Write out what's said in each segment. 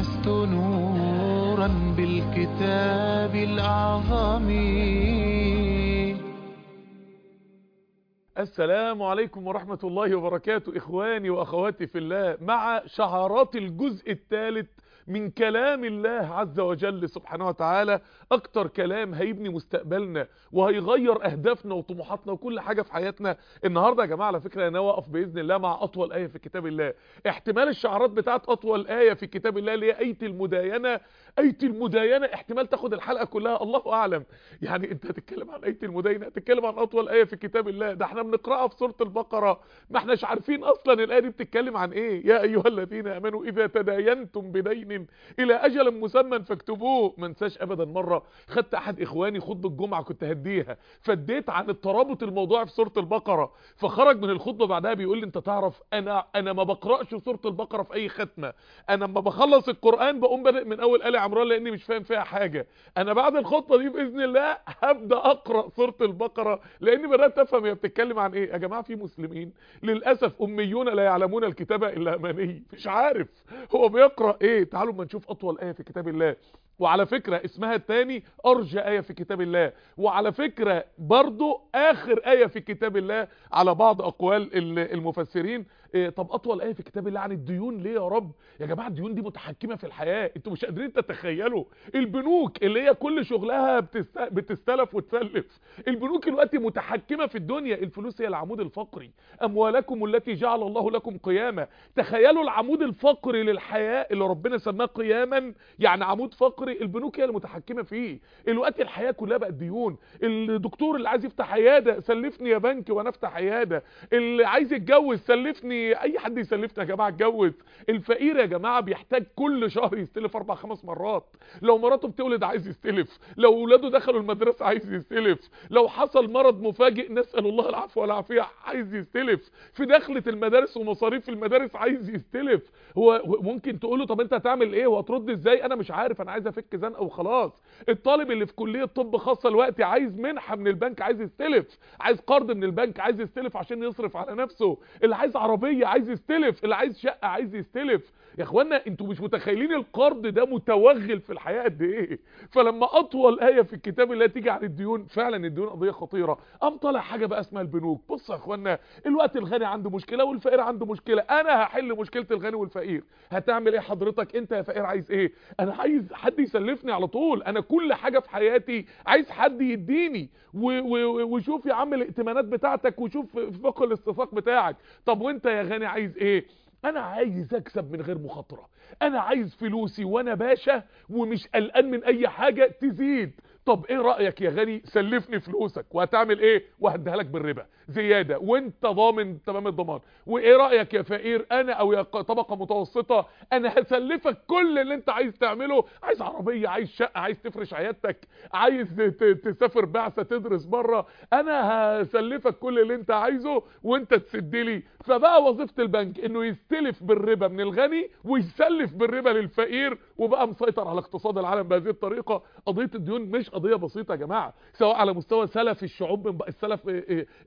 آنست نورا بالكتاب الأعظم. السلام عليكم ورحمة الله وبركاته إخواني وأخواتي في الله. مع شعارات الجزء الثالث من كلام الله عز وجل سبحانه وتعالى. أكتر كلام هيبني مستقبلنا وهيغير أهدافنا وطموحاتنا وكل حاجة في حياتنا. النهاردة يا جماعة على فكرة أنا واقف بإذن الله مع أطول آية في كتاب الله. احتمال الشعارات بتاعت أطول آية في كتاب الله اللي هي اية المداينة. اية المداينة احتمال تاخد الحلقة كلها. الله أعلم. يعني أنت هتتكلم عن اية المداينة هتتكلم عن أطول آية في كتاب الله. ده إحنا بنقرأها في سورة البقرة. ما إحناش عارفين أصلا الآية دي بتتكلم عن إيه. يا أيها الذين آمنوا إذا تداينتم بدين إلى أجل مسمى فاكتبوه. ما انساش ابدا مرة خدت أحد إخواني خطبة الجمعه كنت هديها فديت عن الترابط الموضوعي في سورة البقرة فخرج من الخطبة بعدها بيقول لي أنت تعرف أنا أنا ما بقرأش سورة البقرة في أي ختمة. أنا لما بخلص القرآن بقوم بادئ من أول آل عمران لأني مش فاهم فيها حاجة. أنا بعد الخطبة دي بإذن الله هبدأ أقرأ سورة البقرة لأني بدأت أفهم هي بتتكلم عن إيه. يا جماعة في مسلمين للأسف أميون لا يعلمون الكتابه إلا أماني. مش عارف هو بيقرأ إيه. تعالوا ما نشوف أطول آية في كتاب الله. وعلى فكرة اسمها الثاني أرجى آية في كتاب الله. وعلى فكرة برضو آخر آية في كتاب الله على بعض أقوال المفسرين طب أطول آية في كتاب الله عن الديون ليه يا رب؟ يا جماعة الديون دي متحكمة في الحياة. أنتوا مش قادرين تتخيلوا. البنوك اللي هي كل شغلها بتست... بتستلف وتسلف. البنوك دلوقتي متحكمة في الدنيا. الفلوس هي العمود الفقري. أموالكم التي جعل الله لكم قياما. تخيلوا العمود الفقري للحياة اللي ربنا سماه قياما. يعني عمود فقري. البنوك هي المتحكمة فيه. دلوقتي الحياة كلها بقت ديون. الدكتور اللي عايز يفتح عيادة سلفني يا بنك وأنا افتح عيادة. اللي عايز يتجوز سلفني أي حد يسلفنا يا جماعة اتجوز. الفقير يا جماعة بيحتاج كل شهر يستلف أربع خمس مرات. لو مراته بتولد عايز يستلف. لو اولاده دخلوا المدرسة عايز يستلف. لو حصل مرض مفاجئ نسأل الله العفو والعافية عايز يستلف. في دخلة المدارس ومصاريف المدارس عايز يستلف. هو ممكن تقول له طب أنت هتعمل إيه؟ وهترد إزاي؟ أنا مش عارف. أنا عايز أفك زنقة وخلاص. الطالب اللي في كلية طب خاصة دلوقتي عايز منحة من البنك عايز يستلف. عايز قرض من البنك عايز يستلف عشان يصرف على نفسه. اللي عايز عربية عايز يستلف اللي عايز شقة عايز يستلف. يا إخوانا أنتوا مش متخيلين القرض ده متوغل في الحياة قد إيه. فلما أطول آية في الكتاب اللي تيجي عن الديون فعلا الديون قضية خطيرة. قام طالع حاجة بقى اسمها البنوك. بصوا يا إخوانا الوقت الغني عنده مشكلة والفقير عنده مشكلة. أنا هحل مشكلة الغني والفقير. هتعمل إيه حضرتك؟ أنت يا فقير عايز إيه؟ أنا عايز حد يسلفني على طول. أنا كل حاجة في حياتي عايز حد يديني. وشوف يا عم الائتمانات بتاعتك وشوف فقه الاستفاق بتاعك. طب وأنت يا غني عايز إيه؟ أنا عايز أكسب من غير مخاطرة. أنا عايز فلوسي وأنا باشا ومش قلقان من أي حاجة تزيد. طب إيه رأيك يا غني؟ سلفني فلوسك. وهتعمل إيه؟ وهديها لك بالربا. زيادة. وانت ضامن تمام الضمان. وايه رأيك يا فقير؟ أنا أو يا طبقة متوسطة أنا هسلفك كل اللي انت عايز تعمله. عايز عربية عايز شقة عايز تفرش عيادتك عايز تسافر بعثة تدرس بره أنا هسلفك كل اللي انت عايزه وانت تسد لي. فبقى وظيفة البنك انه يستلف بالربا من الغني ويسلف بالربا للفقير. وبقى مسيطر على اقتصاد العالم بهذه الطريقة. قضية الديون مش قضية بسيطة يا جماعة سواء على مستوى سلف الشعوب من السلف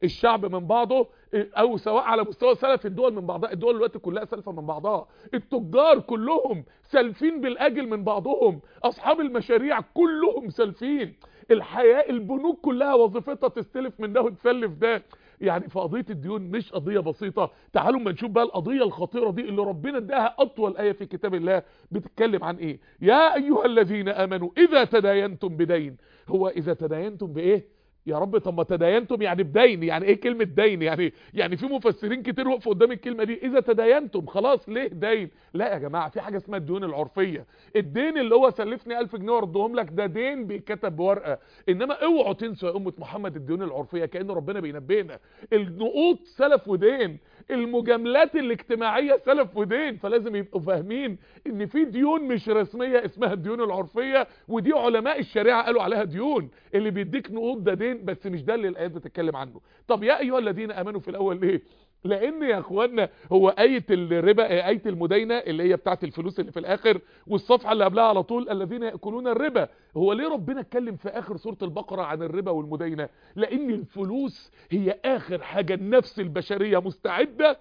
الشعب من بعضه أو سواء على مستوى سلف الدول من بعضها الدول دلوقتي كلها سلفة من بعضها. التجار كلهم سالفين بالأجل من بعضهم. أصحاب المشاريع كلهم سالفين الحياة البنوك كلها وظيفتها تستلف من ده وتسلف ده. يعني في قضية الديون مش قضية بسيطة. تعالوا ما نشوف بقى القضية الخطيرة دي اللي ربنا اداها أطول آية في كتاب الله. بتتكلم عن إيه؟ يا أيها الذين آمنوا إذا تداينتم بدين. هو إذا تداينتم بإيه؟ يا رب طب ما تداينتم يعني بدين يعني إيه كلمة دين؟ يعني يعني في مفسرين كتير وقفوا قدام الكلمة دي. إذا تداينتم خلاص ليه دين؟ لا يا جماعة في حاجة اسمها الديون العرفية. الدين اللي هو سلفني 1000 جنيه وأردهم لك ده دين بيتكتب بورقة. إنما اوعوا تنسوا يا أمة محمد الديون العرفية كأن ربنا بينبهنا. النقوط سلف ودين. المجاملات الاجتماعية سلف ودين. فلازم يبقوا فاهمين إن في ديون مش رسمية اسمها الديون العرفية ودي علماء الشريعة قالوا عليها ديون. اللي بيديك نقود ده دين بس مش ده اللي الآيات بتتكلم عنه. طب يا أيها الذين آمنوا في الأول ليه؟ لأن يا إخوانا هو آية الربا آية المداينه اللي هي بتاعة الفلوس اللي في الآخر والصفحة اللي قبلها على طول الذين يأكلون الربا. هو ليه ربنا اتكلم في آخر سورة البقرة عن الربا والمداينه لأن الفلوس هي آخر حاجة النفس البشرية مستعدة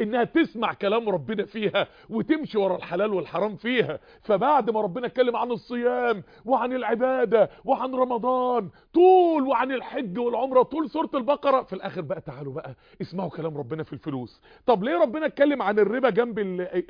إنها تسمع كلام ربنا فيها وتمشي ورا الحلال والحرام فيها. فبعد ما ربنا اتكلم عن الصيام وعن العبادة وعن رمضان طول وعن الحج والعمرة طول سورة البقرة في الآخر بقى تعالوا بقى اسمعوا كلام ربنا في الفلوس. طب ليه ربنا اتكلم عن الربا جنب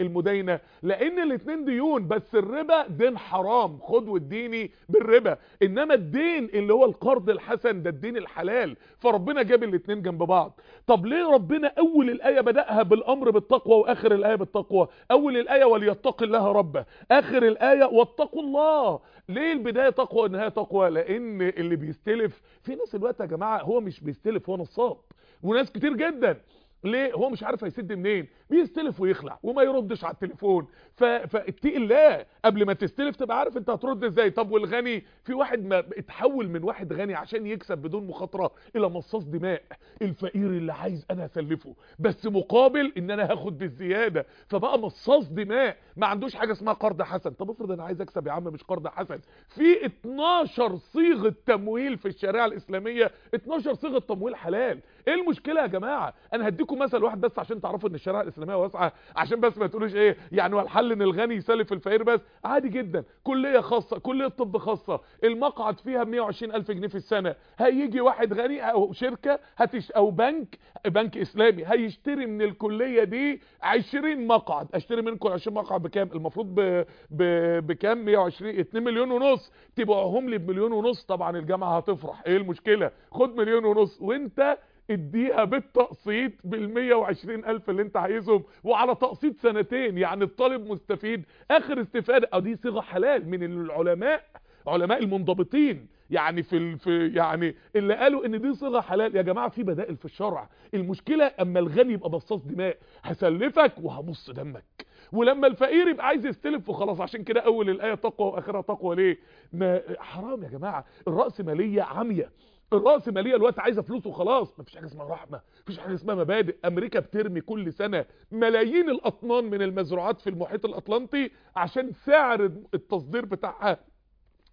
المداينة لأن الاتنين ديون بس الربا دين حرام خد والديني بالربا. إنما الدين اللي هو القرض الحسن ده الدين الحلال. فربنا جاب الاتنين جنب بعض. طب ليه ربنا أول الآية بدأها بالأمر بالتقوى وآخر الآية بالتقوى. أول الآية وليتق الله ربه آخر الآية واتقوا الله. ليه البداية تقوى والنهاية تقوى؟ لأن اللي بيستلف في ناس الوقت يا جماعة هو مش بيستلف هو نصاب. وناس كتير جدا. ليه؟ هو مش عارف هيسد منين. بيستلف ويخلع وما يردش على التليفون. فاتقي الله قبل ما تستلف تبقى عارف انت هترد إزاي. طب والغني؟ في واحد ما اتحول من واحد غني عشان يكسب بدون مخاطرة إلى مصاص دماء. الفقير اللي عايز أنا أسلفه. بس مقابل إن أنا هاخد بالزيادة. فبقى مصاص دماء. ما عندوش حاجة اسمها قرض حسن. طب افرض أنا عايز أكسب يا عم مش قرض حسن. في 12 صيغة تمويل في الشريعة الإسلامية. 12 صيغة تمويل حلال. إيه المشكلة يا جماعة؟ أنا هديكم مثل واحد بس عشان تعرفوا إن الشريعة الإسلامية واسعة عشان بس ما تقولوش إيه يعني هو الحل إن الغني يسلف الفقير بس. عادي جدا. كلية خاصة كلية طب خاصة. المقعد فيها ب 120000 جنيه في السنة. هيجي واحد غني أو شركة هتش أو بنك بنك إسلامي هيشتري من الكلية دي 20 مقعد. أشتري منكم 20 مقعد بكام؟ المفروض ب... ب... بكام؟ 120 2 مليون ونص. تبيعهم لي بمليون ونص طبعا الجامعة هتفرح. إيه المشكلة؟ خد مليون ونص. وإنت اديها بالتقسيط بال 120 ألف اللي انت عايزهم وعلى تقسيط سنتين يعني الطالب مستفيد. آخر استفادة آه دي صيغة حلال من العلماء علماء المنضبطين. يعني في. في يعني اللي قالوا إن دي صيغة حلال يا جماعة في بدائل في الشرع. المشكلة أما الغني يبقى بصاص دماء. هسلفك وهبص دمك. ولما الفقير يبقى عايز يستلف وخلاص عشان كده أول الآية تقوى وآخرها تقوى ليه؟ ما حرام يا جماعة. الرأسمالية عمية الراسماليه الوقت عايزة فلوس وخلاص. مفيش حاجة اسمها رحمة مفيش حاجة اسمها مبادئ. أمريكا بترمي كل سنة ملايين الأطنان من المزروعات في المحيط الأطلنطي عشان سعر التصدير بتاعها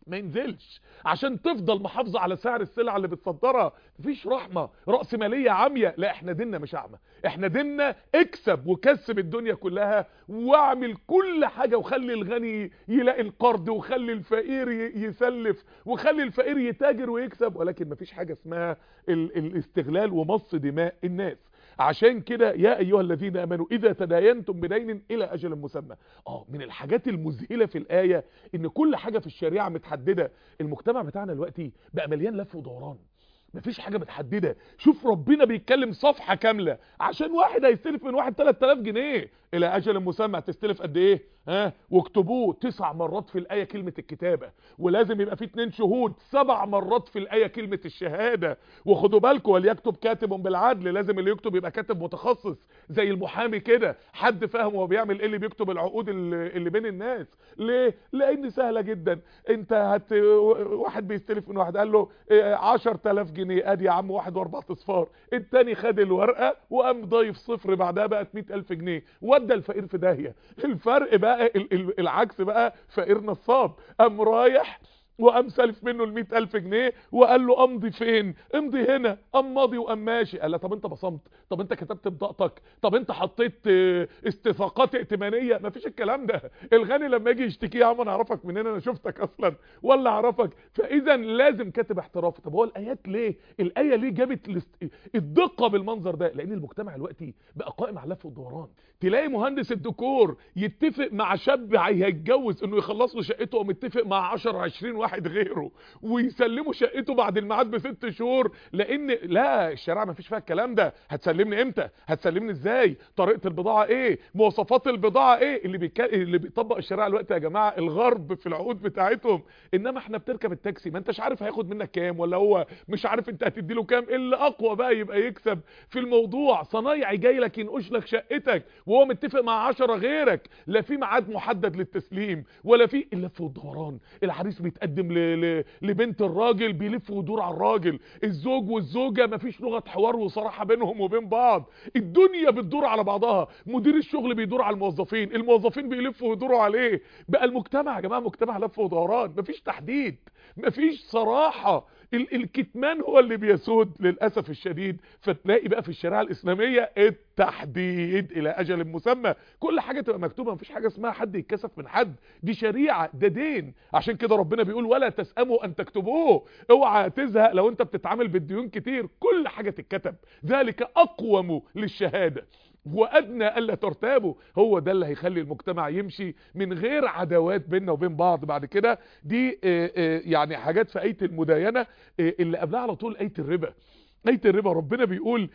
ما ينزلش. عشان تفضل محافظة على سعر السلع اللي بتصدرها مفيش رحمة. رأسمالية عامية. لا إحنا ديننا مش أعمى. إحنا ديننا اكسب وكسب الدنيا كلها واعمل كل حاجة وخلي الغني يلاقي القرض وخلي الفقير يسلف وخلي الفقير يتاجر ويكسب. ولكن مفيش حاجة اسمها ال الاستغلال ومص دماء الناس. عشان كده يا أيها الذين آمنوا إذا تداينتم بدين إلى أجل مسمى. آه من الحاجات المذهلة في الآية إن كل حاجة في الشريعة متحددة. المجتمع بتاعنا دلوقتي بقى مليان لف ودوران. مفيش حاجة متحددة. شوف ربنا بيتكلم صفحة كاملة. عشان واحد هيستلف من واحد 3000 جنيه. إلى أجل مسمى هتستلف قد إيه؟ ها؟ واكتبوه تسع مرات في الآية كلمة الكتابة. ولازم يبقى في اتنين شهود سبع مرات في الآية كلمة الشهادة. وخدوا بالكم وليكتب كاتب بالعدل. لازم اللي يكتب يبقى كاتب متخصص زي المحامي كده. حد فاهم هو بيعمل إيه اللي بيكتب العقود اللي بين الناس. ليه؟ لأن سهلة جدا. أنت هت واحد بيستلف من واحد قال له 10000 جنيه. ادي يا عم واحد وأربع أصفار. التاني خد الورقة وقام ضايف صفر بعدها بقت 100000 جنيه. ودى الفقير في داهية. الفرق بقى العكس بقى فقير نصاب. قام رايح وقام سالف منه ال ألف جنيه وقال له أمضي فين؟ أمضي هنا. قام ماضي وقام ماشي. قال له طب أنت بصمت. طب أنت كتبت بطاقتك طب أنت حطيت استفاقات ائتمانية. مفيش الكلام ده. الغني لما يجي يشتكي يا عم أنا أعرفك منين أنا شفتك أصلا ولا أعرفك. فاذا لازم كاتب احترافي طب هو الآيات ليه؟ الآية ليه جابت الدقة بالمنظر ده؟ لأن المجتمع دلوقتي بقى قائم على لف والدوران تلاقي مهندس الديكور يتفق مع شاب هيتجوز إنه يخلص له شقته ومتفق مع 10 20 واحد غيره ويسلموا شقته بعد الميعاد بست شهور لأن لا الشريعه ما فيش فيها الكلام ده. هتسلمني إمتى؟ هتسلمني إزاي؟ طريقة البضاعة إيه؟ مواصفات البضاعة إيه؟ اللي بيك... اللي بيطبق الشريعه الوقت يا جماعة الغرب في العقود بتاعتهم. إنما إحنا بتركب التاكسي ما أنتش عارف هياخد منك كام ولا هو مش عارف أنت هتدي له كام. اللي أقوى بقى يبقى يكسب في الموضوع. صنايعي جاي لك ينقش لك شقتك وهو متفق مع 10 غيرك. لا في ميعاد محدد للتسليم ولا في اللف والدوران العريس بيتقدم ل... ل... لبنت الراجل بيلف ويدور على الراجل. الزوج والزوجة مفيش لغة حوار وصراحة بينهم وبين بعض. الدنيا بتدور على بعضها. مدير الشغل بيدور على الموظفين. الموظفين بيلفوا ويدوروا عليه. بقى المجتمع يا جماعة مجتمع لف ودوران. مفيش تحديد. مفيش صراحة. الكتمان هو اللي بيسود للأسف الشديد فتلاقي بقى في الشريعة الإسلامية التحديد إلى أجل مسمى. كل حاجة تبقى مكتوبة مفيش حاجة اسمها حد يتكسف من حد. دي شريعة ده دين. عشان كده ربنا بيقول ولا تسأموا أن تكتبوه. اوعى تزهق لو أنت بتتعامل بالديون كتير. كل حاجة تتكتب. ذلك أقوم للشهادة. وادنى ألا ترتابوا. هو ده اللي هيخلي المجتمع يمشي من غير عداوات بيننا وبين بعض. بعد كده دي آآ آآ يعني حاجات في أية المداينة اللي قبلها على طول أية الربا. آية الربا. ربنا بيقول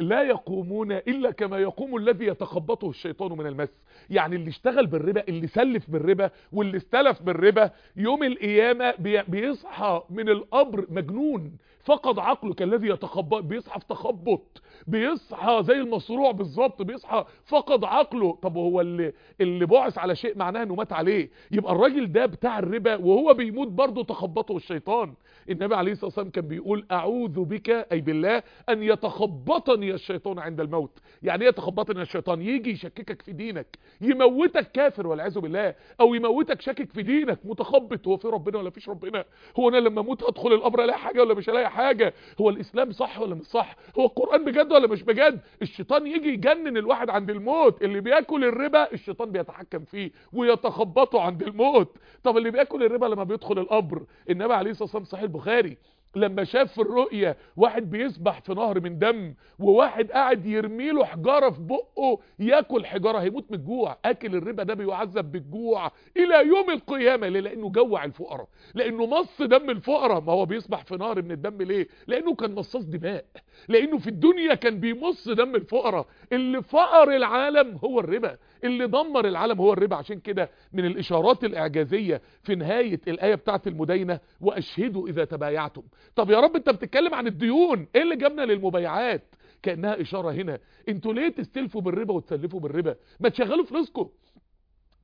لا يقومون إلا كما يقوم الذي يتخبطه الشيطان من المس. يعني اللي اشتغل بالربا اللي سلف بالربا واللي استلف بالربا يوم القيامة بيصحى من القبر مجنون. فقد عقله كالذي يتخبط بيصحى في تخبط. بيصحى زي المصروع بالظبط بيصحى فقد عقله. طب هو اللي اللي بعث على شيء معناه إنه مات عليه؟ يبقى الراجل ده بتاع الربا وهو بيموت برضه تخبطه الشيطان. النبي عليه الصلاة والسلام كان بيقول أعوذ بك أي بالله أن يتخبطني الشيطان عند الموت. يعني إيه يتخبطني؟ الشيطان يجي يشككك في دينك يموتك كافر والعياذ بالله أو يموتك شاكك في دينك متخبط هو في ربنا ولا فيش ربنا؟ هو أنا لما أموت ادخل القبر ألاقي حاجة ولا مش الاقي حاجة؟ هو الإسلام صح ولا مش صح؟ هو القرآن بجد ولا مش بجد؟ الشيطان يجي يجنن الواحد عند الموت اللي بياكل الربا الشيطان بيتحكم فيه ويتخبطه عند الموت. طب اللي بياكل الربا لما بيدخل القبر؟ النبي عليه الصلاة والسلام صحيح البخاري لما شاف في الرؤية واحد بيسبح في نهر من دم وواحد قاعد يرمي له حجارة في بقه ياكل حجارة هيموت من الجوع. أكل الربا ده بيعذب بالجوع إلى يوم القيامة. ليه؟ لأنه جوع الفقراء. لأنه مص دم الفقراء. ما هو بيسبح في نهر من الدم ليه؟ لأنه كان مصاص دماء. لأنه في الدنيا كان بيمص دم الفقراء. اللي فقر العالم هو الربا. اللي دمر العالم هو الربا. عشان كده من الإشارات الإعجازية في نهاية الآية بتاعت المدينة وأشهدوا إذا تبايعتم. طب يا رب أنت بتتكلم عن الديون. إيه اللي جابنا للمبايعات؟ كأنها إشارة هنا. أنتوا ليه تستلفوا بالربا وتسلفوا بالربا؟ ما تشغلوا فلوسكم.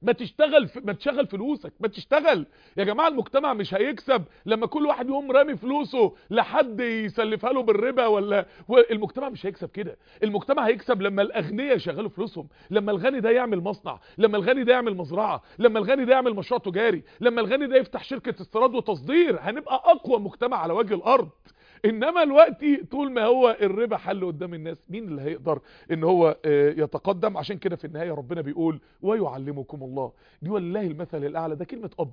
ما تشتغل ما تشغل فلوسك ما تشتغل. يا جماعة المجتمع مش هيكسب لما كل واحد يقوم رامي فلوسه لحد يسلفها له بالربا ولا المجتمع مش هيكسب كده. المجتمع هيكسب لما الأغنياء يشغلوا فلوسهم لما الغني ده يعمل مصنع لما الغني ده يعمل مزرعة لما الغني ده يعمل مشروع تجاري لما الغني ده يفتح شركة استيراد وتصدير. هنبقى أقوى مجتمع على وجه الأرض. إنما الوقت طول ما هو الربا حل قدام الناس مين اللي هيقدر إن هو يتقدم؟ عشان كده في النهاية ربنا بيقول ويعلمكم الله. دي والله المثل الأعلى ده كلمة أب.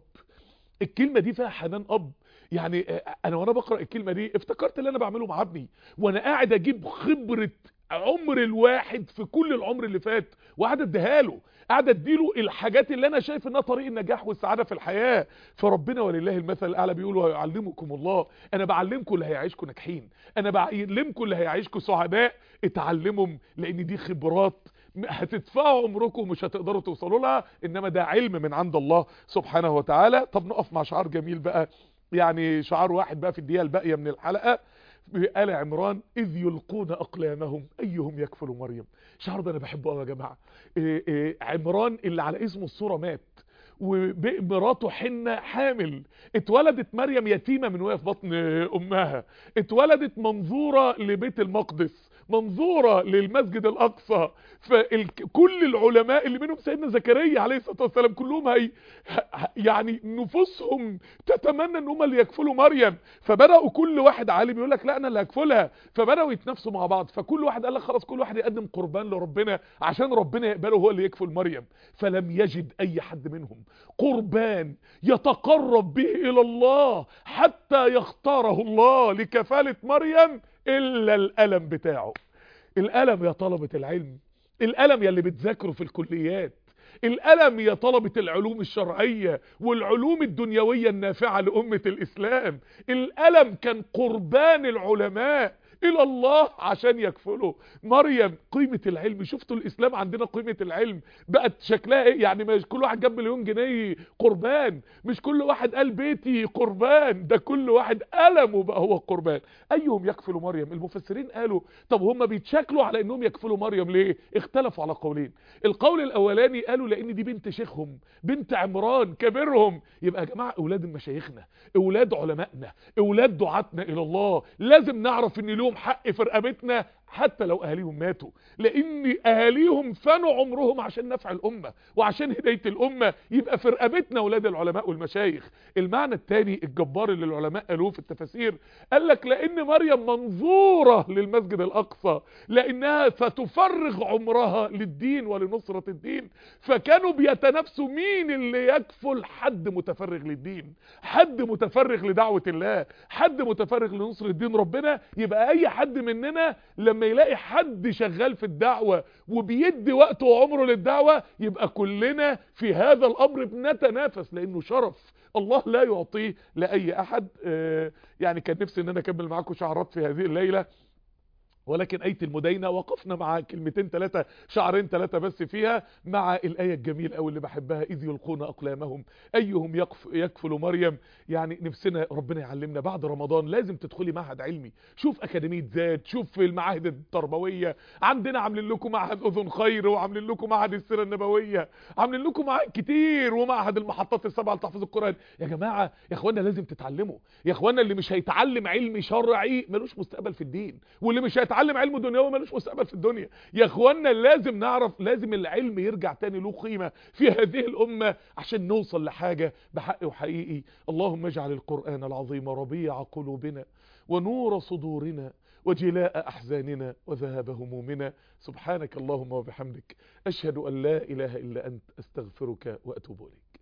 الكلمة دي فيها حنان أب. يعني أنا وأنا بقرأ الكلمة دي افتكرت اللي أنا بعمله مع ابني وأنا قاعد أجيب خبرة عمر الواحد في كل العمر اللي فات وقاعد اديها له قاعد اديله الحاجات اللي أنا شايف إنها طريق النجاح والسعادة في الحياة. فربنا ولله المثل الأعلى بيقول ويعلمكم الله أنا بعلمكم اللي هيعيشكم ناجحين أنا بعلمكم اللي هيعيشكم سعداء اتعلمهم لأن دي خبرات هتدفعوا عمركم ومش هتقدروا توصلوا لها إنما ده علم من عند الله سبحانه وتعالى. طب نقف مع شعار جميل بقى يعني شعار واحد بقى في الدقيقة الباقية من الحلقة. آل عمران إذ يلقون أقلامهم. أيهم يكفل مريم؟ شعر ده أنا بحبه قوي يا جماعة. إيه إيه عمران اللي على اسمه الصورة مات ومراته حنة حامل. اتولدت مريم يتيمة من وهي في بطن أمها. اتولدت منظورة لبيت المقدس. منظورة للمسجد الأقصى. فكل العلماء اللي منهم سيدنا زكريا عليه الصلاة والسلام كلهم هي يعني نفوسهم تتمنى إن هم اللي يكفلوا مريم. فبدأوا كل واحد عالم يقول لك لا أنا اللي هكفلها. فبدأوا يتنافسوا مع بعض. فكل واحد قال لك خلاص كل واحد يقدم قربان لربنا عشان ربنا يقبله هو اللي يكفل مريم. فلم يجد أي حد منهم قربان يتقرب به إلى الله حتى يختاره الله لكفالة مريم. إلا الألم بتاعه. الألم يا طلبة العلم. الألم يا اللي بتذاكروا في الكليات. الألم يا طلبة العلوم الشرعية والعلوم الدنيوية النافعة لأمة الإسلام. الألم كان قربان العلماء. إلى الله عشان يكفلوا. مريم قيمة العلم. شفتوا الإسلام عندنا قيمة العلم؟ بقت شكلها إيه؟ يعني مش كل واحد جاب مليون جنيه قربان. مش كل واحد قال بيتي قربان. ده كل واحد ألمه بقى هو قربان. ايهم يكفلوا مريم؟ المفسرين قالوا طب هم بيتشكلوا على إنهم يكفلوا مريم ليه؟ اختلفوا على قولين. القول الأولاني قالوا لأن دي بنت شيخهم بنت عمران كبيرهم يبقى يا جماعة أولاد مشايخنا أولاد علمائنا أولاد دعاتنا إلى الله. لازم نعرف إن لهم حق في رقبتنا حتى لو أهاليهم ماتوا لأن أهاليهم فنوا عمرهم عشان نفع الأمة وعشان هداية الأمة. يبقى في رقبتنا أولاد العلماء والمشايخ. المعنى الثاني الجبار اللي العلماء قالوه في التفاسير قال لك لأن مريم منظورة للمسجد الأقصى لأنها ستفرغ عمرها للدين ولنصرة الدين. فكانوا بيتنافسوا مين اللي يكفل حد متفرغ للدين؟ حد متفرغ لدعوة الله حد متفرغ لنصر الدين. ربنا يبقى أي حد مننا لما يلاقي حد شغال في الدعوة وبيدي وقته وعمره للدعوة يبقى كلنا في هذا الأمر بنتنافس لأنه شرف. الله لا يعطيه لأي أحد. آه يعني كان نفسي إن أنا أكمل معاكم شعرات في هذه الليلة. ولكن آية المدينة؟ وقفنا مع كلمتين ثلاثة شعرين ثلاثة بس فيها مع الآية الجميلة أو اللي بحبها إذ يلقون أقلامهم. أيهم يكف يكفل مريم؟ يعني نفسنا ربنا يعلمنا بعد رمضان لازم تدخلي معهد علمي. شوف أكاديمية ذات شوف المعاهد التربوية. عندنا عاملين لكم معهد أذن خير وعاملين لكم معهد السيرة النبوية. عاملين لكم معهد كتير ومعهد المحطات السبعة لتحفيظ القرآن. يا جماعة يا إخوانا لازم تتعلموا. يا إخوانا اللي مش هيتعلم علم شرعي ملوش مستقبل في الدين. واللي مش هيتعلم يتعلم علم دنيوي ملوش مستقبل في الدنيا. يا إخوانا لازم نعرف لازم العلم يرجع تاني له قيمة في هذه الأمة عشان نوصل لحاجة بحق وحقيقي. اللهم اجعل القرآن العظيم ربيع قلوبنا ونور صدورنا وجلاء أحزاننا وذهاب همومنا. سبحانك اللهم وبحمدك. أشهد أن لا إله إلا أنت أستغفرك وأتوب إليك.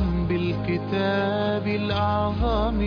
بالكتاب الأعظم